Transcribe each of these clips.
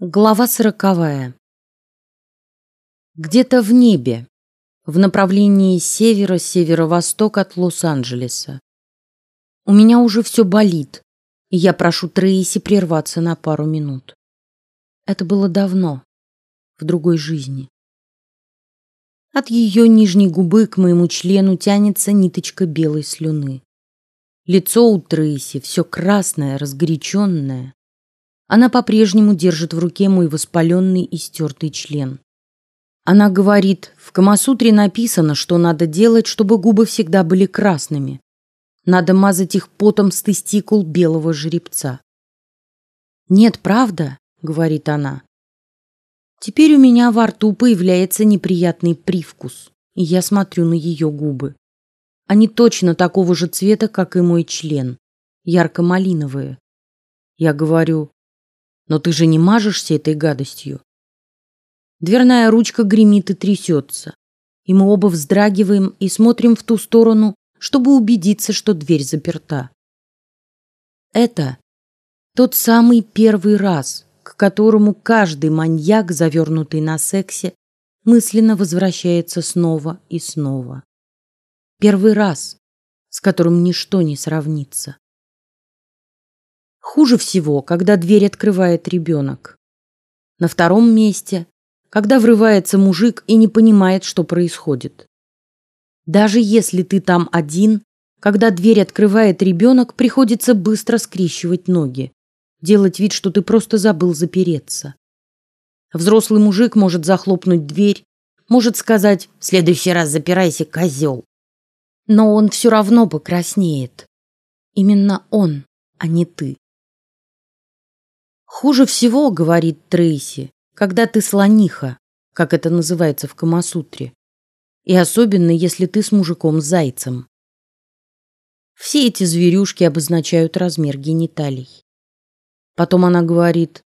Глава сороковая. Где-то в небе, в направлении севера-северо-восток от Лос-Анджелеса. У меня уже все болит, и я прошу Трейси прерваться на пару минут. Это было давно, в другой жизни. От ее нижней губы к моему члену тянется ниточка белой слюны. Лицо у Трейси все красное, разгоряченное. Она по-прежнему держит в руке мой воспаленный и стертый член. Она говорит, в Камасутре написано, что надо делать, чтобы губы всегда были красными. Надо мазать их потом с тестикул белого жеребца. Нет, правда, говорит она. Теперь у меня во рту появляется неприятный привкус, и я смотрю на ее губы. Они точно такого же цвета, как и мой член, ярко-малиновые. Я говорю, но ты же не мажешься этой гадостью. Дверная ручка гремит и трясется, и мы оба вздрагиваем и смотрим в ту сторону, чтобы убедиться, что дверь заперта. Это тот самый первый раз, к которому каждый маньяк, завернутый на сексе, мысленно возвращается снова и снова. Первый раз, с которым ничто не сравнится. Хуже всего, когда дверь открывает ребенок. На втором месте, когда врывается мужик и не понимает, что происходит. Даже если ты там один, когда дверь открывает ребенок, приходится быстро скрещивать ноги, делать вид, что ты просто забыл запереться. Взрослый мужик может захлопнуть дверь, может сказать «в следующий раз запирайся, козел». Но он все равно покраснеет. Именно он, а не ты. Хуже всего, говорит Трейси, когда ты слониха, как это называется в Камасутре, и особенно если ты с мужиком зайцем. Все эти зверюшки обозначают размер гениталий. Потом она говорит: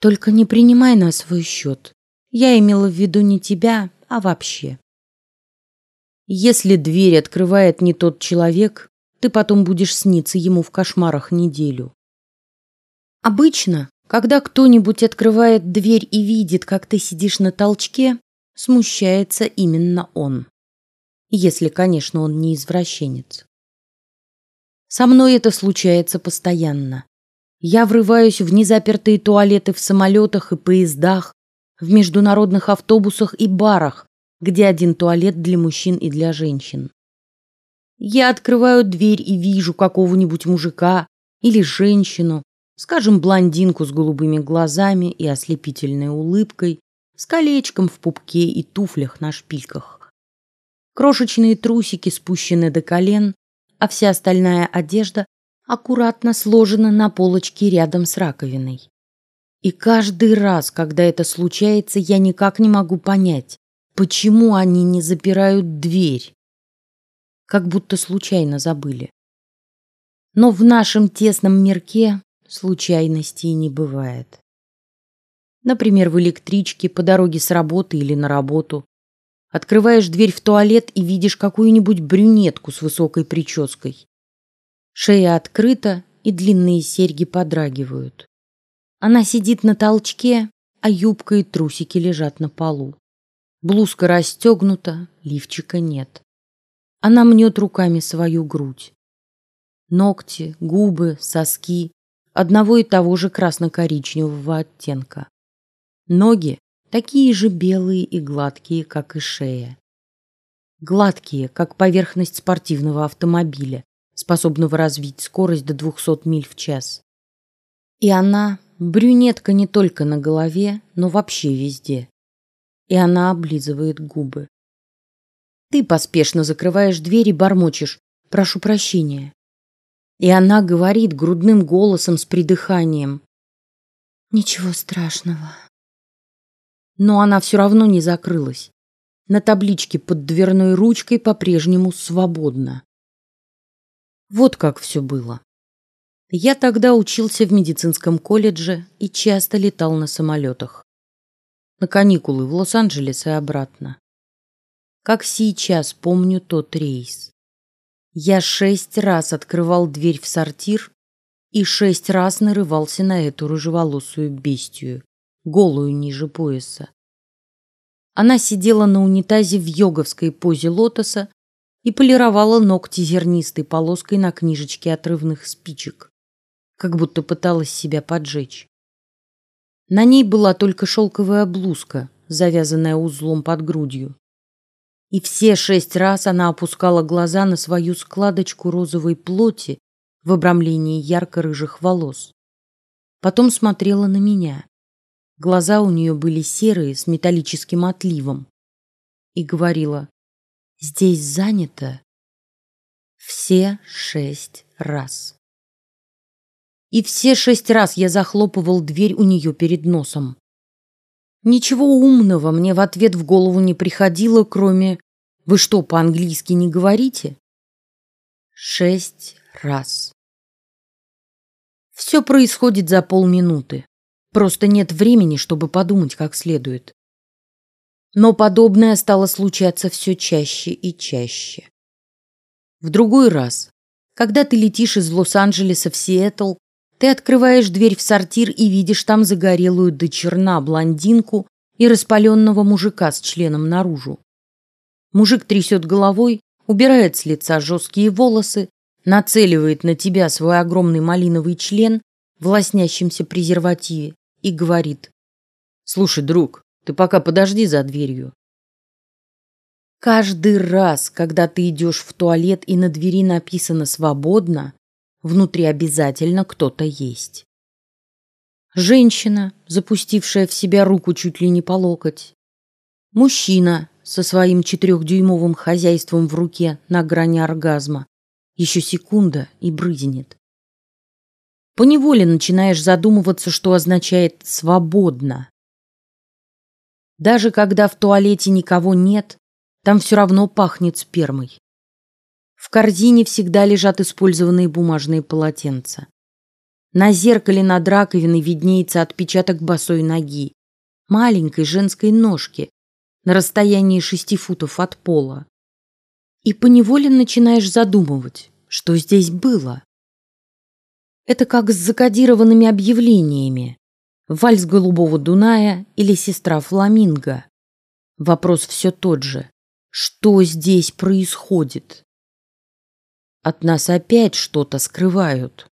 только не принимай на свой счет. Я имела в виду не тебя, а вообще. Если дверь открывает не тот человек, ты потом будешь сниться ему в кошмарах неделю. Обычно, когда кто-нибудь открывает дверь и видит, как ты сидишь на толчке, смущается именно он. Если, конечно, он не извращенец. Со мной это случается постоянно. Я врываюсь в незапертые туалеты в самолетах и поездах, в международных автобусах и барах, где один туалет для мужчин и для женщин. Я открываю дверь и вижу какого-нибудь мужика или женщину, скажем, блондинку с голубыми глазами и ослепительной улыбкой, с колечком в пупке и туфлях на шпильках. Крошечные трусики спущены до колен, а вся остальная одежда аккуратно сложена на полочке рядом с раковиной. И каждый раз, когда это случается, я никак не могу понять, почему они не запирают дверь, как будто случайно забыли. Но в нашем тесном мирке случайностей не бывает. Например, в электричке по дороге с работы или на работу открываешь дверь в туалет и видишь какую-нибудь брюнетку с высокой прической. Шея открыта и длинные серьги подрагивают. Она сидит на толчке, а юбка и трусики лежат на полу. Блузка расстегнута, лифчика нет. Она мнет руками свою грудь. Ногти, губы, соски одного и того же красно-коричневого оттенка. Ноги такие же белые и гладкие, как и шея. Гладкие, как поверхность спортивного автомобиля, способного развить скорость до 200 миль в час. И она брюнетка не только на голове, но вообще везде. И она облизывает губы. Ты поспешно закрываешь дверь и бормочешь: "Прошу прощения". И она говорит грудным голосом с придыханием: "Ничего страшного". Но она все равно не закрылась. На табличке под дверной ручкой по-прежнему свободно. Вот как все было. Я тогда учился в медицинском колледже и часто летал на самолетах. На каникулы в Лос-Анджелес и обратно. Как сейчас помню тот рейс. Я шесть раз открывал дверь в сортир и шесть раз нарывался на эту рыжеволосую бестию, голую ниже пояса. Она сидела на унитазе в йоговской позе лотоса и полировала ногти зернистой полоской на книжечке отрывных спичек, как будто пыталась себя поджечь. На ней была только шелковая блузка, завязанная узлом под грудью. И все шесть раз она опускала глаза на свою складочку розовой плоти в обрамлении ярко-рыжих волос. Потом смотрела на меня. Глаза у нее были серые с металлическим отливом. И говорила: "Здесь занято все шесть раз". И все шесть раз я захлопывал дверь у нее перед носом. Ничего умного мне в ответ в голову не приходило, кроме «Вы что, по-английски не говорите?» Шесть раз. Все происходит за полминуты. Просто нет времени, чтобы подумать как следует. Но подобное стало случаться все чаще и чаще. В другой раз, когда ты летишь из Лос-Анджелеса в Сиэтл, ты открываешь дверь в сортир и видишь там загорелую до черна блондинку и распаленного мужика с членом наружу. Мужик трясет головой, убирает с лица жесткие волосы, нацеливает на тебя свой огромный малиновый член в лоснящемся презервативе и говорит: "Слушай, друг, ты пока подожди за дверью". Каждый раз, когда ты идешь в туалет и на двери написано свободно, внутри обязательно кто-то есть. Женщина, запустившая в себя руку чуть ли не по локоть. Мужчина со своим четырехдюймовым хозяйством в руке на грани оргазма. Еще секунда и брызнет. Поневоле начинаешь задумываться, что означает свободно. Даже когда в туалете никого нет, там все равно пахнет спермой. В корзине всегда лежат использованные бумажные полотенца. На зеркале над раковиной виднеется отпечаток босой ноги, маленькой женской ножки, на расстоянии шести футов от пола. И поневоле начинаешь задумывать, что здесь было. Это как с закодированными объявлениями. Вальс голубого Дуная или сестра Фламинго. Вопрос все тот же: что здесь происходит? От нас опять что-то скрывают.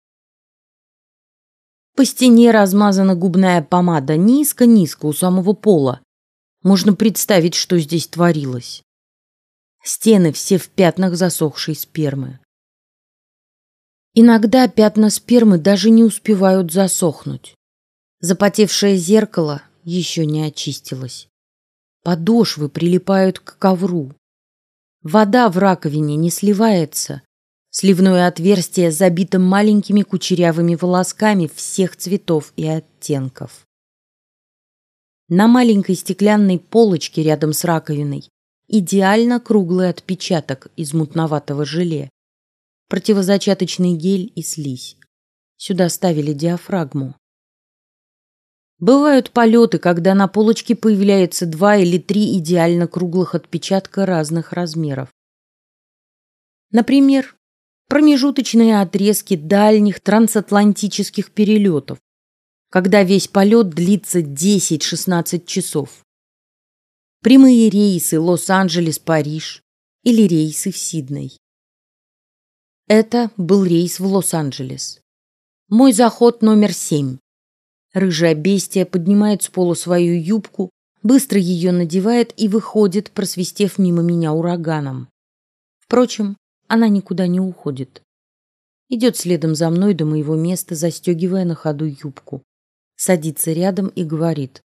По стене размазана губная помада низко-низко у самого пола. Можно представить, что здесь творилось. Стены все в пятнах засохшей спермы. Иногда пятна спермы даже не успевают засохнуть. Запотевшее зеркало еще не очистилось. Подошвы прилипают к ковру. Вода в раковине не сливается, Сливное отверстие забито маленькими кучерявыми волосками всех цветов и оттенков. На маленькой стеклянной полочке рядом с раковиной идеально круглый отпечаток из мутноватого желе, противозачаточный гель и слизь. Сюда ставили диафрагму. Бывают полеты, когда на полочке появляются два или три идеально круглых отпечатка разных размеров. Например, промежуточные отрезки дальних трансатлантических перелетов, когда весь полет длится 10-16 часов. Прямые рейсы Лос-Анджелес-Париж или рейсы в Сидней. Это был рейс в Лос-Анджелес. Мой заход номер семь. Рыжая бестия поднимает с пола свою юбку, быстро ее надевает и выходит, просвистев мимо меня ураганом. Впрочем, она никуда не уходит. Идет следом за мной до моего места, застегивая на ходу юбку. Садится рядом и говорит: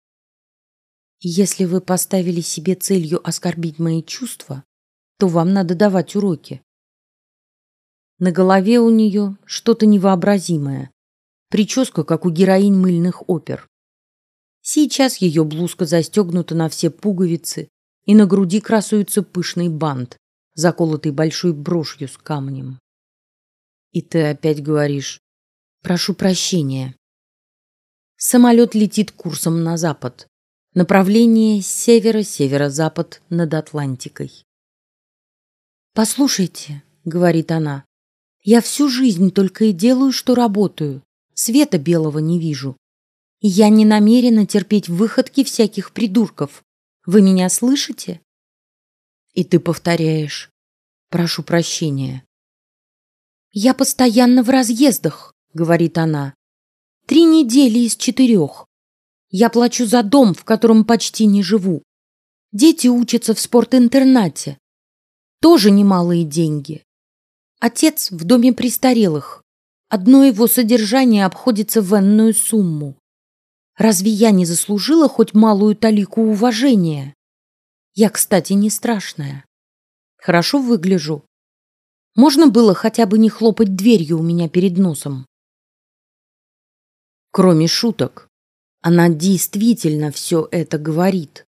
"Если вы поставили себе целью оскорбить мои чувства, то вам надо давать уроки". На голове у нее что-то невообразимое, прическа как у героинь мыльных опер. Сейчас ее блузка застегнута на все пуговицы, и на груди красуется пышный бант заколотый большой брошью с камнем. И ты опять говоришь: "Прошу прощения". Самолет летит курсом на запад, направление северо-северо-запад над Атлантикой. Послушайте, говорит она, я всю жизнь только и делаю, что работаю, света белого не вижу. Я не намерена терпеть выходки всяких придурков. Вы меня слышите? И ты повторяешь. Прошу прощения. Я постоянно в разъездах, говорит она. Три недели из четырех. Я плачу за дом, в котором почти не живу. Дети учатся в спортинтернате. Тоже немалые деньги. Отец в доме престарелых. Одно его содержание обходится в энную сумму. Разве я не заслужила хоть малую талику уважения? Я, кстати, не страшная. Хорошо выгляжу. Можно было хотя бы не хлопать дверью у меня перед носом. Кроме шуток, она действительно все это говорит.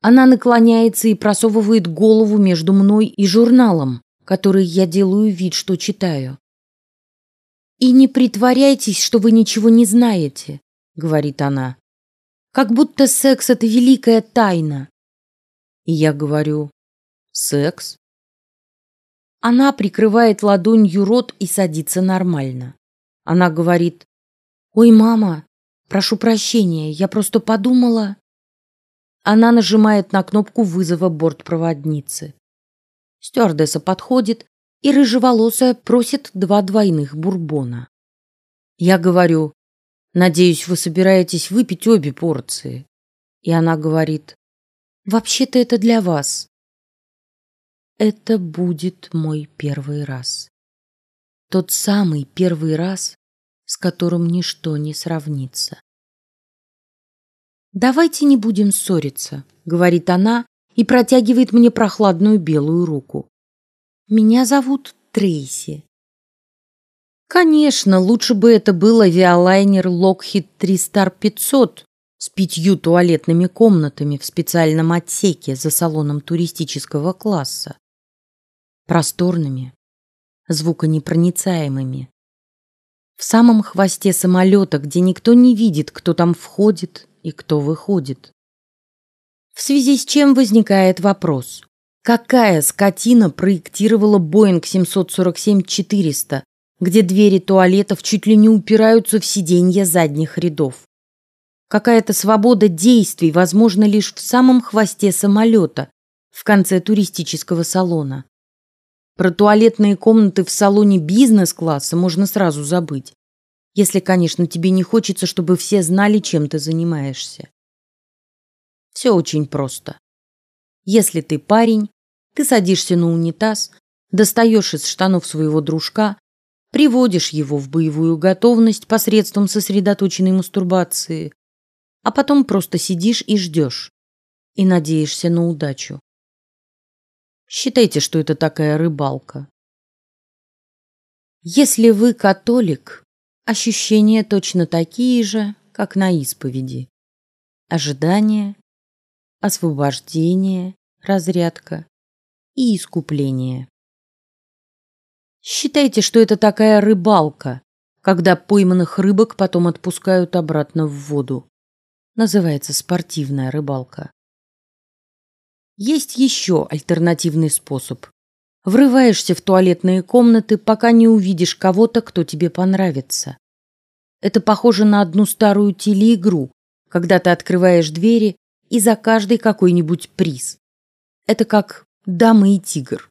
Она наклоняется и просовывает голову между мной и журналом, который я делаю вид, что читаю. И не притворяйтесь, что вы ничего не знаете говорит она. Как будто секс это великая тайна. И я говорю: секс. Она прикрывает ладонью рот и садится нормально. Она говорит: "Ой, мама, прошу прощения, я просто подумала". Она нажимает на кнопку вызова бортпроводницы. Стюардесса подходит и рыжеволосая просит два двойных бурбона. Я говорю: Надеюсь, вы собираетесь выпить обе порции. И она говорит: вообще-то это для вас. Это будет мой первый раз. Тот самый первый раз, с которым ничто не сравнится. Давайте не будем ссориться, говорит она и протягивает мне прохладную белую руку. Меня зовут Трейси. Конечно, лучше бы это был авиалайнер Lockheed Tristar 500 с пятью туалетными комнатами в специальном отсеке за салоном туристического класса, просторными, звуконепроницаемыми, в самом хвосте самолета, где никто не видит, кто там входит и кто выходит. В связи с чем возникает вопрос: какая скотина проектировала Боинг 747-400 где двери туалетов чуть ли не упираются в сиденья задних рядов. Какая-то свобода действий возможна лишь в самом хвосте самолета, в конце туристического салона. Про туалетные комнаты в салоне бизнес-класса можно сразу забыть, если, конечно, тебе не хочется, чтобы все знали, чем ты занимаешься. Все очень просто. Если ты парень, ты садишься на унитаз, достаешь из штанов своего дружка приводишь его в боевую готовность посредством сосредоточенной мастурбации, а потом просто сидишь и ждешь и надеешься на удачу. Считайте, что это такая рыбалка. Если вы католик, ощущения точно такие же, как на исповеди: ожидание, освобождение, разрядка и искупление. Считайте, что это такая рыбалка, когда пойманных рыбок потом отпускают обратно в воду. Называется спортивная рыбалка. Есть еще альтернативный способ. Врываешься в туалетные комнаты, пока не увидишь кого-то, кто тебе понравится. Это похоже на одну старую телеигру, когда ты открываешь двери и за каждый какой-нибудь приз. Это как дамы и тигр.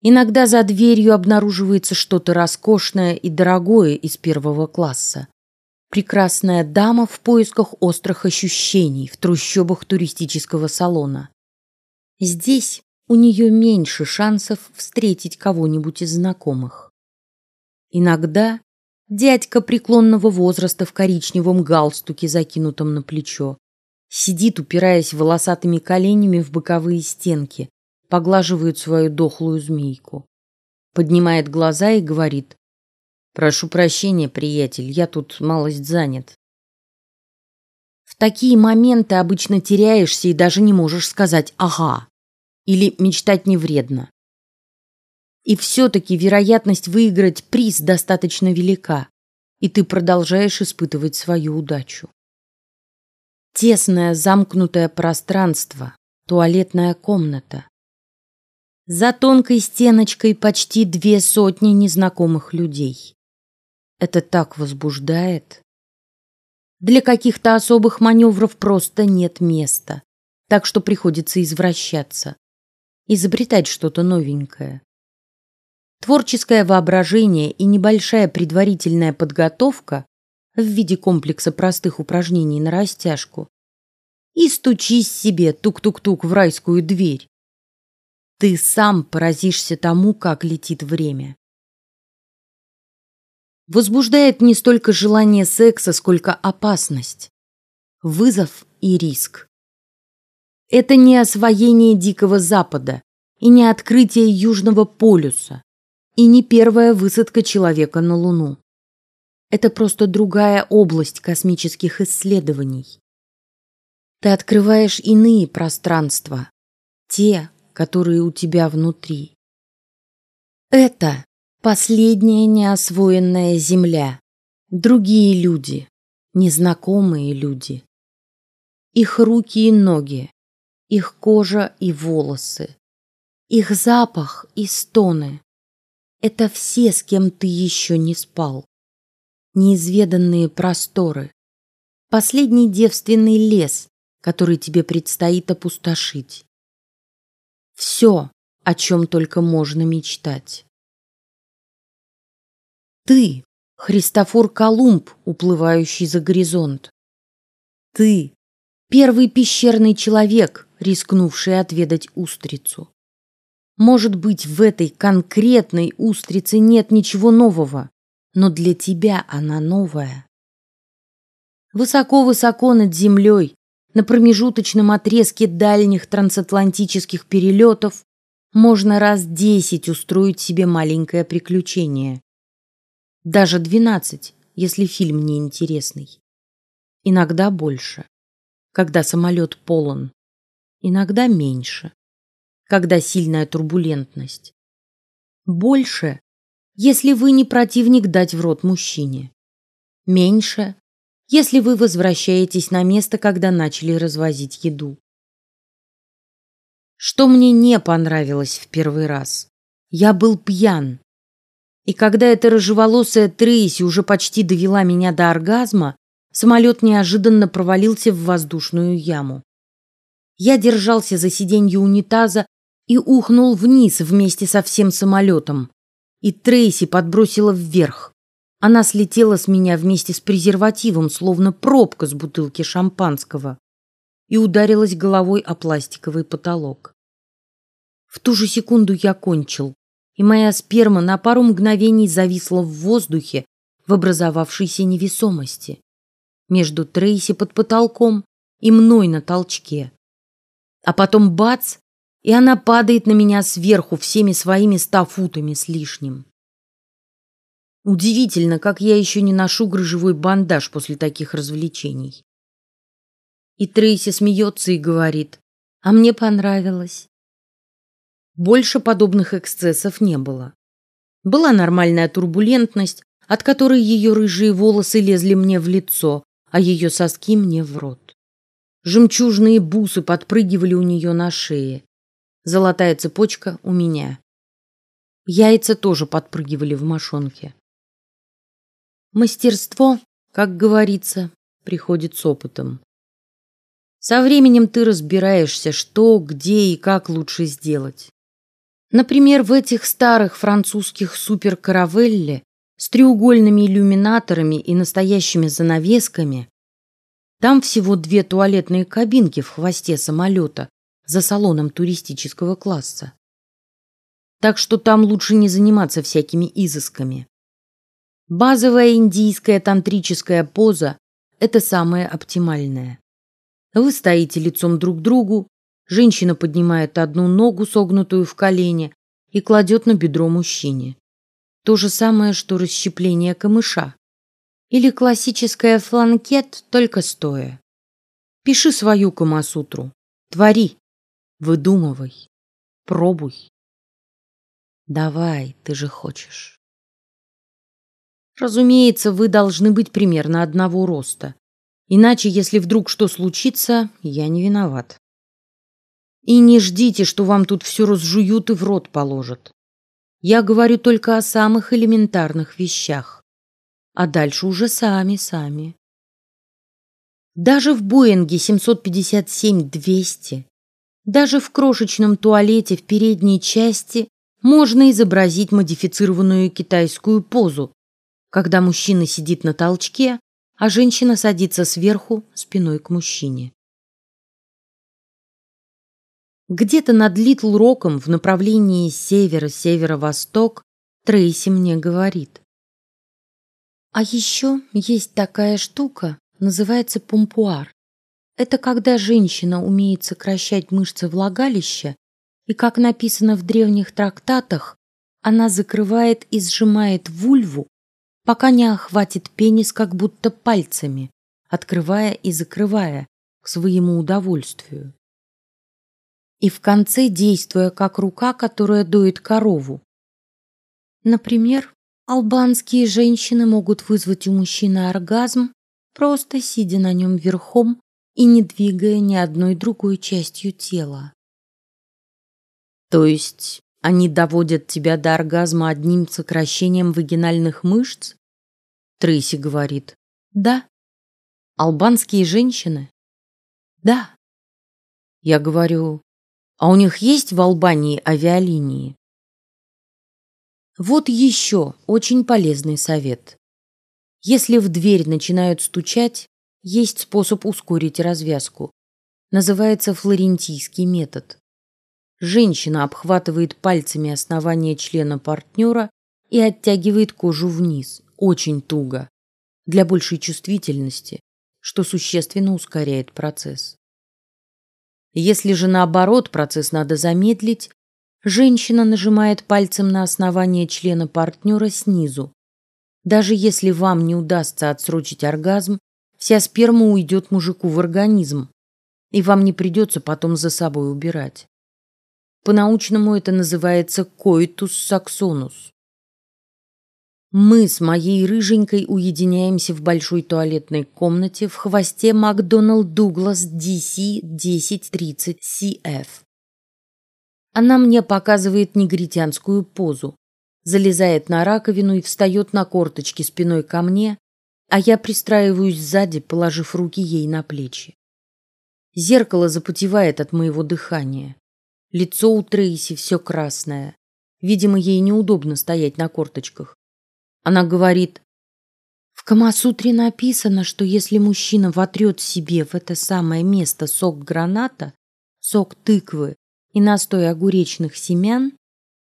Иногда за дверью обнаруживается что-то роскошное и дорогое из первого класса. Прекрасная дама в поисках острых ощущений в трущобах туристического салона. Здесь у нее меньше шансов встретить кого-нибудь из знакомых. Иногда дядька преклонного возраста в коричневом галстуке, закинутом на плечо, сидит, упираясь волосатыми коленями в боковые стенки, поглаживает свою дохлую змейку, поднимает глаза и говорит: "Прошу прощения, приятель, я тут малость занят". В такие моменты обычно теряешься и даже не можешь сказать ага или мечтать не вредно. И все-таки вероятность выиграть приз достаточно велика, и ты продолжаешь испытывать свою удачу. Тесное замкнутое пространство, туалетная комната, за тонкой стеночкой почти две сотни незнакомых людей. Это так возбуждает. Для каких-то особых маневров просто нет места, так что приходится извращаться, изобретать что-то новенькое. Творческое воображение и небольшая предварительная подготовка в виде комплекса простых упражнений на растяжку. И стучись себе тук-тук-тук в райскую дверь. Ты сам поразишься тому, как летит время. Возбуждает не столько желание секса, сколько опасность, вызов и риск. Это не освоение Дикого Запада и не открытие Южного полюса и не первая высадка человека на Луну. Это просто другая область космических исследований. Ты открываешь иные пространства, те, которые у тебя внутри. Это последняя неосвоенная земля, другие люди, незнакомые люди. Их руки и ноги, их кожа и волосы, их запах и стоны. Это все, с кем ты еще не спал неизведанные просторы, последний девственный лес, который тебе предстоит опустошить. Все, о чем только можно мечтать. Ты, Христофор Колумб, уплывающий за горизонт. Ты, первый пещерный человек, рискнувший отведать устрицу. Может быть, в этой конкретной устрице нет ничего нового, но для тебя она новая. Высоко-высоко над землей, на промежуточном отрезке дальних трансатлантических перелетов, можно раз десять устроить себе маленькое приключение. Даже двенадцать, если фильм не интересный. Иногда больше, когда самолет полон. Иногда меньше, когда сильная турбулентность. Больше, если вы не противник дать в рот мужчине. Меньше, если вы возвращаетесь на место, когда начали развозить еду. Что мне не понравилось в первый раз? Я был пьян. И когда эта рыжеволосая Трейси уже почти довела меня до оргазма, самолет неожиданно провалился в воздушную яму. Я держался за сиденье унитаза и ухнул вниз вместе со всем самолетом и Трейси подбросила вверх. Она слетела с меня вместе с презервативом, словно пробка с бутылки шампанского, и ударилась головой о пластиковый потолок. В ту же секунду я кончил, и моя сперма на пару мгновений зависла в воздухе в образовавшейся невесомости между Трейси под потолком и мной на толчке. А потом бац, и она падает на меня сверху всеми своими ста футами с лишним. Удивительно, как я еще не ношу грыжевой бандаж после таких развлечений. И Трейси смеется и говорит, а мне понравилось. Больше подобных эксцессов не было. Была нормальная турбулентность, от которой ее рыжие волосы лезли мне в лицо, а ее соски мне в рот. Жемчужные бусы подпрыгивали у нее на шее. Золотая цепочка у меня. Яйца тоже подпрыгивали в мошонке. Мастерство, как говорится, приходит с опытом. Со временем ты разбираешься, что, где и как лучше сделать. Например, в этих старых французских суперкаравелле с треугольными иллюминаторами и настоящими занавесками там всего две туалетные кабинки в хвосте самолета, за салоном туристического класса. Так что там лучше не заниматься всякими изысками. Базовая индийская тантрическая поза – это самое оптимальное. Вы стоите лицом друг к другу, женщина поднимает одну ногу, согнутую в колене, и кладет на бедро мужчине. То же самое, что расщепление камыша. Или классическая фланкет, только стоя. Пиши свою камасутру. Твори. Выдумывай, пробуй. Давай, ты же хочешь. Разумеется, вы должны быть примерно одного роста. Иначе, если вдруг что случится, я не виноват. И не ждите, что вам тут все разжуют и в рот положат. Я говорю только о самых элементарных вещах. А дальше уже сами, сами. Даже в Боинге 757-200, даже в крошечном туалете в передней части можно изобразить модифицированную китайскую позу, когда мужчина сидит на толчке, а женщина садится сверху спиной к мужчине. Где-то над Литл Роком в направлении севера-северо-восток Трейси мне говорит. А еще есть такая штука, называется помпуар. Это когда женщина умеет сокращать мышцы влагалища, и, как написано в древних трактатах, она закрывает и сжимает вульву, пока не охватит пенис как будто пальцами, открывая и закрывая к своему удовольствию и в конце действуя как рука, которая доит корову. Например, албанские женщины могут вызвать у мужчины оргазм, просто сидя на нем верхом и не двигая ни одной другой частью тела. То есть они доводят тебя до оргазма одним сокращением вагинальных мышц? Трейси говорит. Да. Албанские женщины? Да. Я говорю, а у них есть в Албании авиалинии? Вот еще очень полезный совет. Если в дверь начинают стучать, есть способ ускорить развязку. Называется флорентийский метод. Женщина обхватывает пальцами основание члена партнера и оттягивает кожу вниз, очень туго, для большей чувствительности, что существенно ускоряет процесс. Если же наоборот процесс надо замедлить, женщина нажимает пальцем на основание члена партнера снизу. Даже если вам не удастся отсрочить оргазм, вся сперма уйдет мужику в организм, и вам не придется потом за собой убирать. По-научному это называется коитус саксонус. Мы с моей рыженькой уединяемся в большой туалетной комнате в хвосте Макдоналд Дуглас DC 1030 CF. Она мне показывает негритянскую позу, залезает на раковину и встает на корточки спиной ко мне, а я пристраиваюсь сзади, положив руки ей на плечи. Зеркало запотевает от моего дыхания. Лицо у Трейси все красное. Видимо, ей неудобно стоять на корточках. Она говорит, в Камасутре написано, что если мужчина вотрет себе в это самое место сок граната, сок тыквы и настой огуречных семян,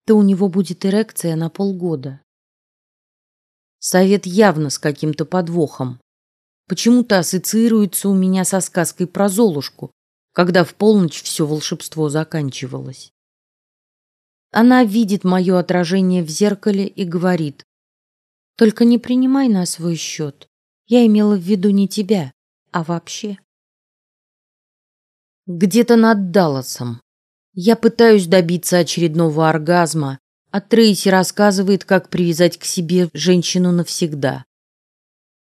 то у него будет эрекция на полгода. Совет явно с каким-то подвохом. Почему-то ассоциируется у меня со сказкой про Золушку, когда в полночь все волшебство заканчивалось. Она видит мое отражение в зеркале и говорит: только не принимай на свой счет. Я имела в виду не тебя, а вообще. Где-то над Далласом. Я пытаюсь добиться очередного оргазма, а Трейси рассказывает, как привязать к себе женщину навсегда,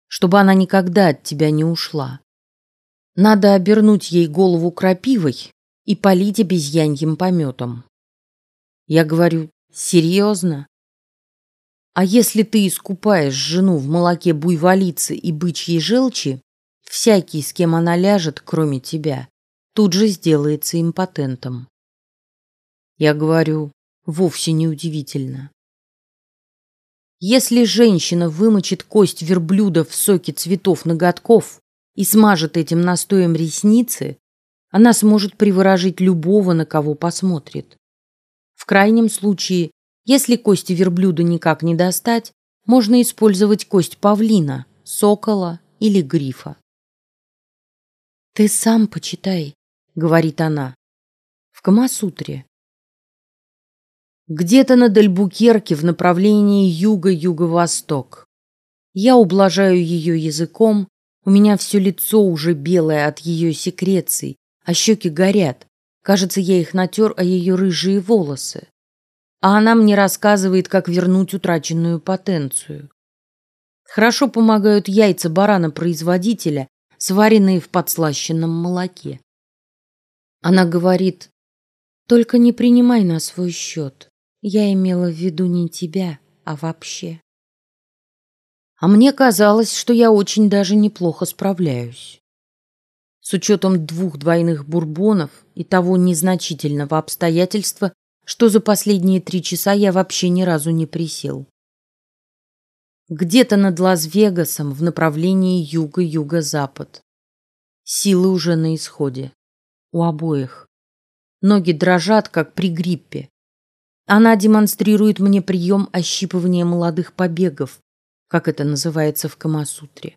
чтобы она никогда от тебя не ушла. Надо обернуть ей голову крапивой и полить обезьяньим пометом. Я говорю, серьезно? А если ты искупаешь жену в молоке буйволицы и бычьей желчи, всякий, с кем она ляжет, кроме тебя, тут же сделается импотентом. Я говорю, вовсе не удивительно. Если женщина вымочит кость верблюда в соке цветов ноготков и смажет этим настоем ресницы, она сможет приворожить любого, на кого посмотрит. В крайнем случае если кости верблюда никак не достать, можно использовать кость павлина, сокола или грифа. Ты сам почитай, говорит она. В Камасутре. Где-то над Альбукерке в направлении юга-юго-восток. Я ублажаю ее языком, у меня все лицо уже белое от ее секреций, а щеки горят. Кажется, я их натер о ее рыжие волосы а она мне рассказывает, как вернуть утраченную потенцию. Хорошо помогают яйца барана-производителя, сваренные в подслащенном молоке. Она говорит, только не принимай на свой счет. Я имела в виду не тебя, а вообще. А мне казалось, что я очень даже неплохо справляюсь. с учетом двух двойных бурбонов и того незначительного обстоятельства, что за последние три часа я вообще ни разу не присел. Где-то над Лас-Вегасом в направлении юга-юго-запад. Силы уже на исходе. У обоих. Ноги дрожат, как при гриппе. Она демонстрирует мне прием ощипывания молодых побегов, как это называется в Камасутре.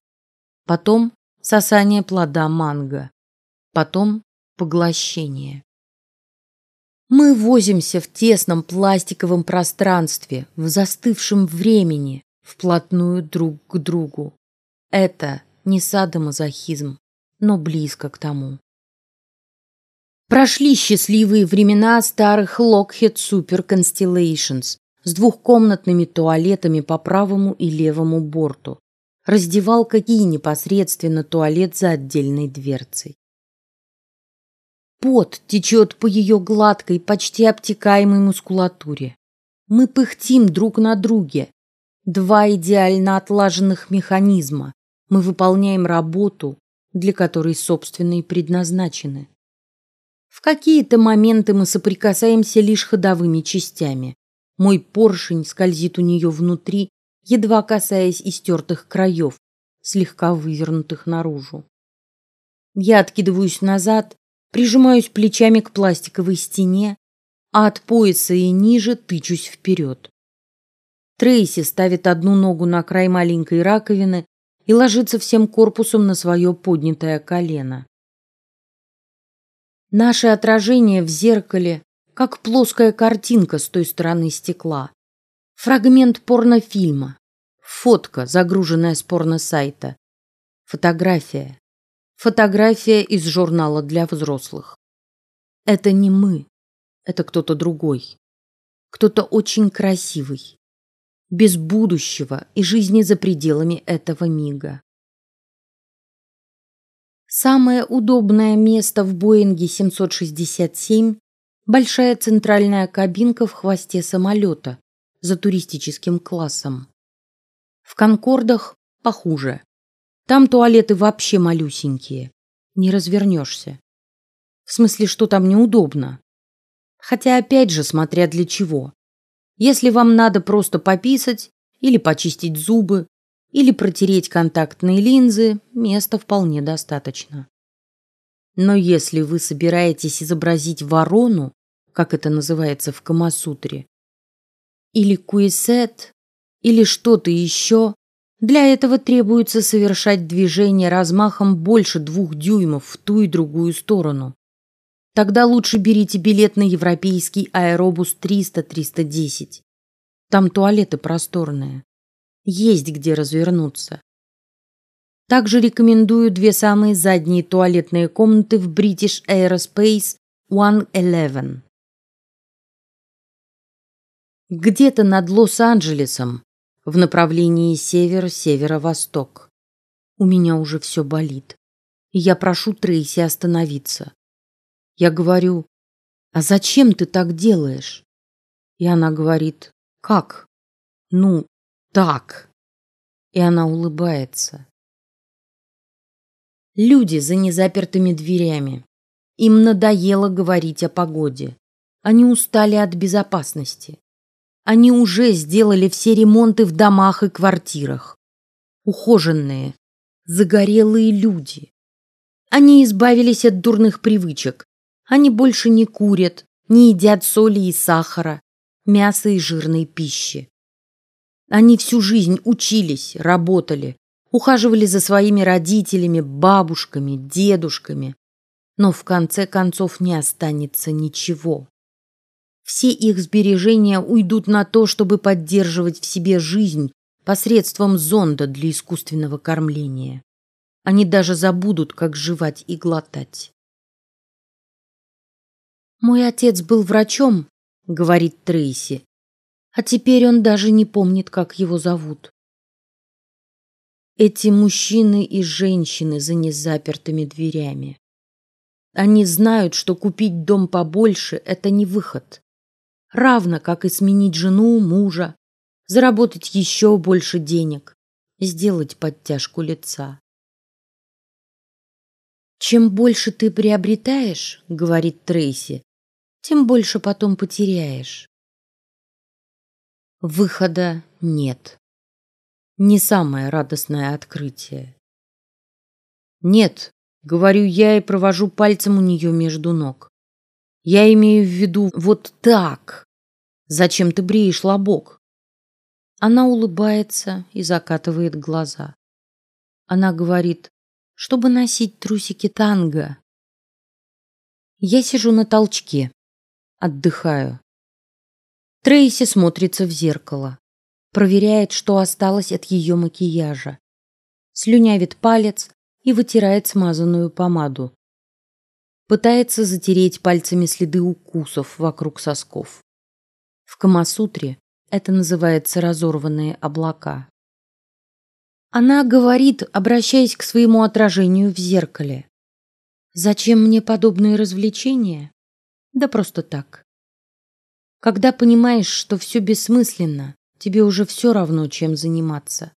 Потом сосание плода манго. Потом поглощение. Мы возимся в тесном пластиковом пространстве, в застывшем времени, вплотную друг к другу. Это не садомазохизм, но близко к тому. Прошли счастливые времена старых Lockheed Super Constellations с двухкомнатными туалетами по правому и левому борту. Раздевал какие непосредственно туалет за отдельной дверцей. Пот течет по ее гладкой, почти обтекаемой мускулатуре. Мы пыхтим друг на друге. Два идеально отлаженных механизма. Мы выполняем работу, для которой собственно и предназначены. В какие-то моменты мы соприкасаемся лишь ходовыми частями. Мой поршень скользит у нее внутри, едва касаясь истертых краев, слегка вывернутых наружу. Я откидываюсь назад, прижимаюсь плечами к пластиковой стене, а от пояса и ниже тычусь вперед. Трейси ставит одну ногу на край маленькой раковины и ложится всем корпусом на свое поднятое колено. Наше отражение в зеркале, как плоская картинка с той стороны стекла. Фрагмент порнофильма. Фотка, загруженная с порно-сайта. Фотография. Фотография из журнала для взрослых. Это не мы. Это кто-то другой. Кто-то очень красивый. Без будущего и жизни за пределами этого мига. Самое удобное место в Боинге 767 – большая центральная кабинка в хвосте самолета за туристическим классом. В Конкордах похуже. Там туалеты вообще малюсенькие, не развернешься. В смысле, что там неудобно. Хотя опять же, смотря для чего. Если вам надо просто пописать или почистить зубы, или протереть контактные линзы, места вполне достаточно. Но если вы собираетесь изобразить ворону, как это называется в Камасутре, или куисет, или что-то еще, для этого требуется совершать движение размахом больше двух дюймов в ту и другую сторону. Тогда лучше берите билет на европейский аэробус 300-310. Там туалеты просторные есть где развернуться. Также рекомендую две самые задние туалетные комнаты в British Aerospace One Eleven. Где-то над Лос-Анджелесом, в направлении север-северо-восток. У меня уже все болит. Я прошу Трейси остановиться. Я говорю, а зачем ты так делаешь? И она говорит, как? Ну, так. И она улыбается. Люди за незапертыми дверями. Им надоело говорить о погоде. Они устали от безопасности. Они уже сделали все ремонты в домах и квартирах. Ухоженные, загорелые люди. Они избавились от дурных привычек. Они больше не курят, не едят соли и сахара, мяса и жирной пищи. Они всю жизнь учились, работали, ухаживали за своими родителями, бабушками, дедушками, но в конце концов не останется ничего. Все их сбережения уйдут на то, чтобы поддерживать в себе жизнь посредством зонда для искусственного кормления. Они даже забудут, как жевать и глотать. Мой отец был врачом, говорит Трейси, а теперь он даже не помнит, как его зовут. Эти мужчины и женщины за незапертыми дверями. Они знают, что купить дом побольше – это не выход. Равно как и сменить жену, мужа, заработать еще больше денег, сделать подтяжку лица. Чем больше ты приобретаешь, говорит Трейси, тем больше потом потеряешь. Выхода нет. Не самое радостное открытие. Нет, говорю я и провожу пальцем у нее между ног. Я имею в виду вот так. Зачем ты бреешь лобок? Она улыбается и закатывает глаза. Она говорит, чтобы носить трусики танго. Я сижу на толчке, отдыхаю. Трейси смотрится в зеркало, проверяет, что осталось от ее макияжа, слюнявит палец и вытирает смазанную помаду. Пытается затереть пальцами следы укусов вокруг сосков. В Камасутре это называется разорванные облака. Она говорит, обращаясь к своему отражению в зеркале. Зачем мне подобные развлечения? Да просто так. Когда понимаешь, что все бессмысленно, тебе уже все равно, чем заниматься.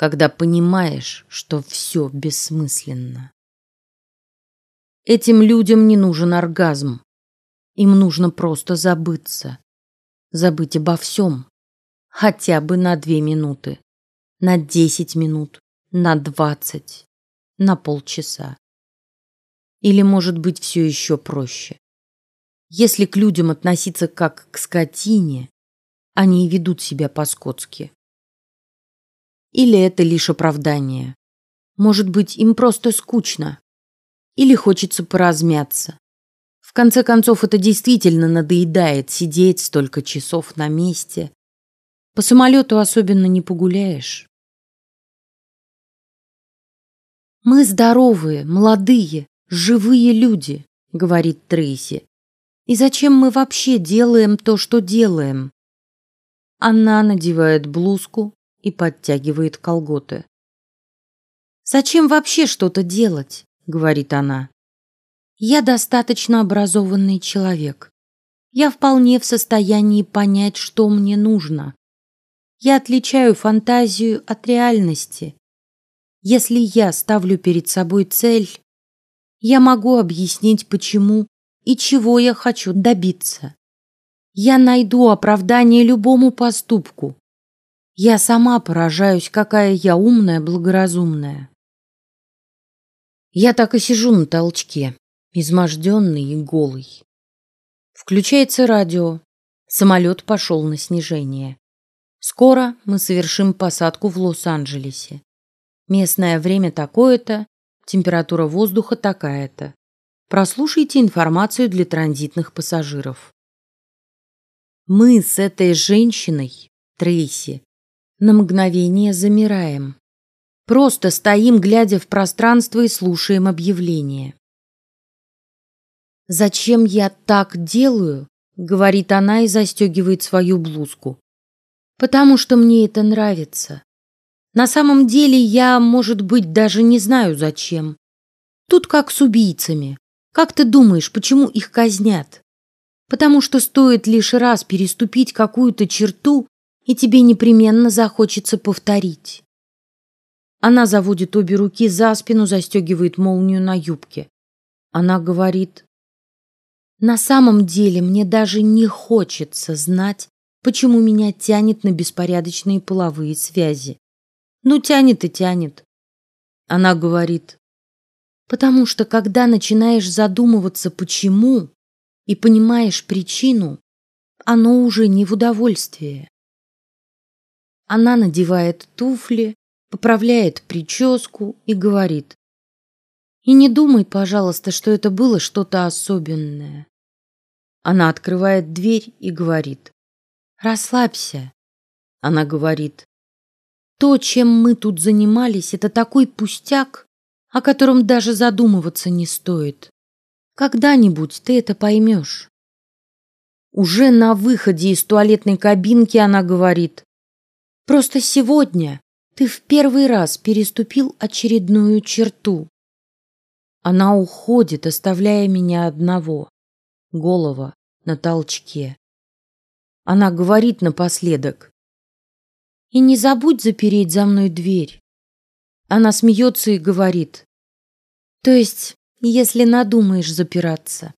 Когда понимаешь, что все бессмысленно. Этим людям не нужен оргазм. Им нужно просто забыться. Забыть обо всем. Хотя бы на две минуты, на десять минут, на двадцать, на полчаса. Или, может быть, все еще проще. Если к людям относиться как к скотине, они ведут себя по-скотски. Или это лишь оправдание. Может быть, им просто скучно. Или хочется поразмяться. В конце концов, это действительно надоедает сидеть столько часов на месте, по самолету особенно не погуляешь. Мы здоровые, молодые, живые люди, говорит Трейси. И зачем мы вообще делаем то, что делаем? Она надевает блузку и подтягивает колготы. Зачем вообще что-то делать? говорит она. Я достаточно образованный человек. Я вполне в состоянии понять, что мне нужно. Я отличаю фантазию от реальности. Если я ставлю перед собой цель, я могу объяснить, почему и чего я хочу добиться. Я найду оправдание любому поступку. Я сама поражаюсь, какая я умная, благоразумная. Я так и сижу на толчке, изможденный и голый. Включается радио. Самолет пошел на снижение. Скоро мы совершим посадку в Лос-Анджелесе. Местное время такое-то, температура воздуха такая-то. Прослушайте информацию для транзитных пассажиров. Мы с этой женщиной, Трейси, на мгновение замираем. Просто стоим, глядя в пространство и слушаем объявление. Зачем я так делаю? говорит она и застегивает свою блузку потому что мне это нравится. На самом деле я, может быть, даже не знаю зачем. Тут как с убийцами. Как ты думаешь, почему их казнят? Потому что стоит лишь раз переступить какую-то черту, и тебе непременно захочется повторить. Она заводит обе руки за спину, застегивает молнию на юбке. Она говорит: "На самом деле мне даже не хочется знать, почему меня тянет на беспорядочные половые связи. Ну, тянет и тянет. Она говорит, потому что когда начинаешь задумываться, почему, и понимаешь причину, оно уже не в удовольствие. Она надевает туфли, поправляет прическу и говорит, и не думай, пожалуйста, что это было что-то особенное. Она открывает дверь и говорит, Расслабься. Она говорит. То, чем мы тут занимались, это такой пустяк, о котором даже задумываться не стоит. Когда-нибудь ты это поймешь. Уже на выходе из туалетной кабинки она говорит: "Просто сегодня ты в первый раз переступил очередную черту". Она уходит, оставляя меня одного, голова на толчке. Она говорит напоследок. И не забудь запереть за мной дверь. Она смеется и говорит: "То есть, если надумаешь запираться,